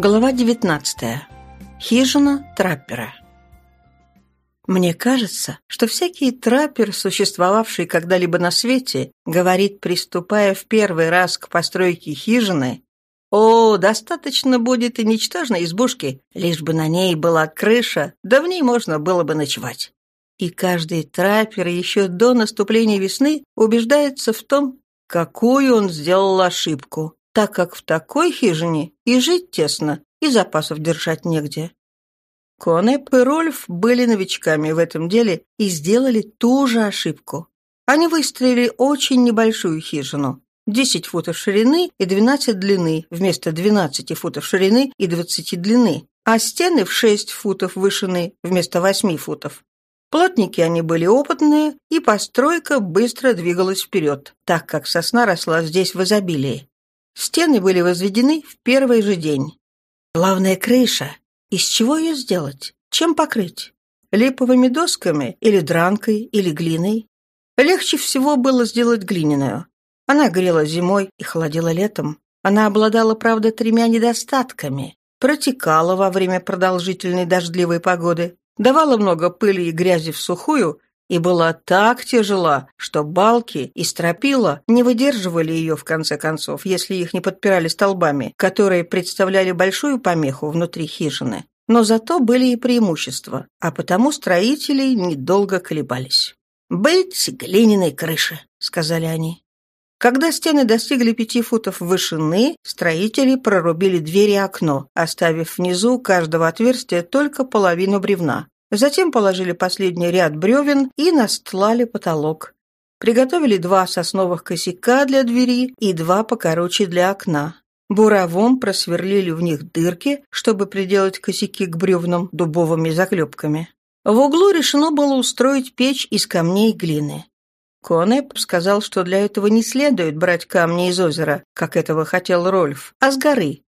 Глава 19. Хижина траппера. Мне кажется, что всякий траппер, существовавший когда-либо на свете, говорит, приступая в первый раз к постройке хижины, «О, достаточно будет и ничтожной избушки, лишь бы на ней была крыша, да в ней можно было бы ночевать». И каждый траппер еще до наступления весны убеждается в том, какую он сделал ошибку, так как в такой хижине и жить тесно, и запасов держать негде. Конеп и Рольф были новичками в этом деле и сделали ту же ошибку. Они выстроили очень небольшую хижину, 10 футов ширины и 12 длины вместо 12 футов ширины и 20 длины, а стены в 6 футов вышины вместо 8 футов. Плотники они были опытные, и постройка быстро двигалась вперед, так как сосна росла здесь в изобилии. Стены были возведены в первый же день. Главная крыша. Из чего ее сделать? Чем покрыть? Липовыми досками или дранкой или глиной? Легче всего было сделать глиняную. Она грела зимой и холодила летом. Она обладала, правда, тремя недостатками. Протекала во время продолжительной дождливой погоды, давала много пыли и грязи в сухую и была так тяжела, что балки и стропила не выдерживали ее в конце концов, если их не подпирали столбами, которые представляли большую помеху внутри хижины. Но зато были и преимущества, а потому строители недолго колебались. «Быть глиняной крыши», — сказали они. Когда стены достигли пяти футов вышины, строители прорубили дверь и окно, оставив внизу каждого отверстия только половину бревна. Затем положили последний ряд бревен и настлали потолок. Приготовили два сосновых косяка для двери и два покороче для окна. Буровом просверлили в них дырки, чтобы приделать косяки к бревнам дубовыми заклепками. В углу решено было устроить печь из камней и глины. Конеп сказал, что для этого не следует брать камни из озера, как этого хотел Рольф, а с горы,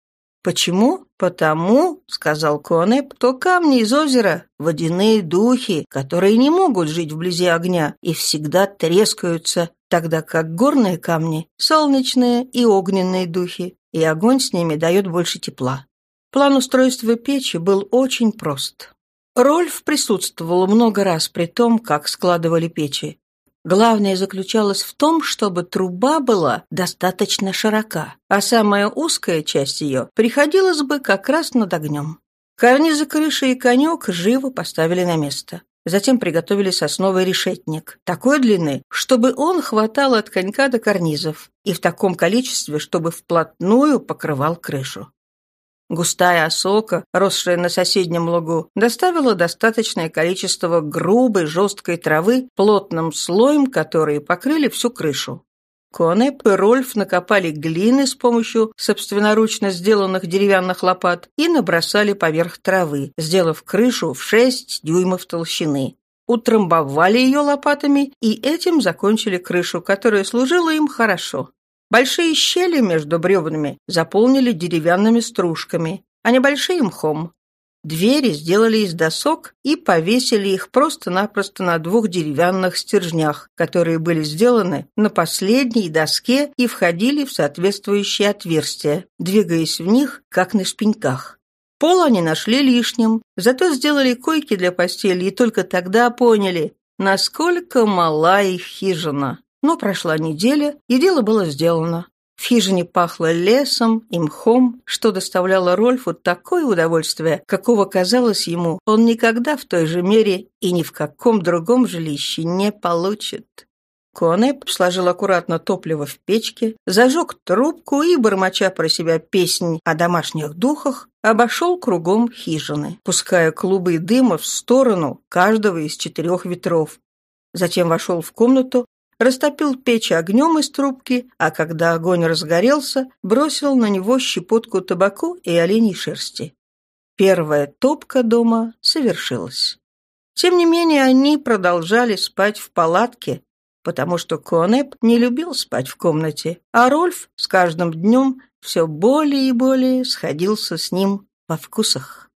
Почему? Потому, сказал Конеп, то камни из озера — водяные духи, которые не могут жить вблизи огня и всегда трескаются, тогда как горные камни — солнечные и огненные духи, и огонь с ними дает больше тепла. План устройства печи был очень прост. Рольф присутствовал много раз при том, как складывали печи. Главное заключалось в том, чтобы труба была достаточно широка, а самая узкая часть ее приходилась бы как раз над огнем. Карнизы крыши и конек живо поставили на место. Затем приготовили сосновый решетник такой длины, чтобы он хватал от конька до карнизов, и в таком количестве, чтобы вплотную покрывал крышу. Густая осока, росшая на соседнем лугу, доставила достаточное количество грубой жесткой травы плотным слоем, которые покрыли всю крышу. Конеп и Рольф накопали глины с помощью собственноручно сделанных деревянных лопат и набросали поверх травы, сделав крышу в 6 дюймов толщины. Утрамбовали ее лопатами и этим закончили крышу, которая служила им хорошо. Большие щели между бревнами заполнили деревянными стружками, а небольшие — мхом. Двери сделали из досок и повесили их просто-напросто на двух деревянных стержнях, которые были сделаны на последней доске и входили в соответствующие отверстия, двигаясь в них, как на шпеньках. Пол они нашли лишним, зато сделали койки для постели и только тогда поняли, насколько мала их хижина. Но прошла неделя, и дело было сделано. В хижине пахло лесом и мхом, что доставляло Рольфу такое удовольствие, какого казалось ему, он никогда в той же мере и ни в каком другом жилище не получит. Конеп сложил аккуратно топливо в печке, зажег трубку и, бормоча про себя песнь о домашних духах, обошел кругом хижины, пуская клубы дыма в сторону каждого из четырех ветров. Затем вошел в комнату, растопил печь огнем из трубки, а когда огонь разгорелся, бросил на него щепотку табаку и оленей шерсти. Первая топка дома совершилась. Тем не менее, они продолжали спать в палатке, потому что Конеп не любил спать в комнате, а Рольф с каждым днем все более и более сходился с ним во вкусах.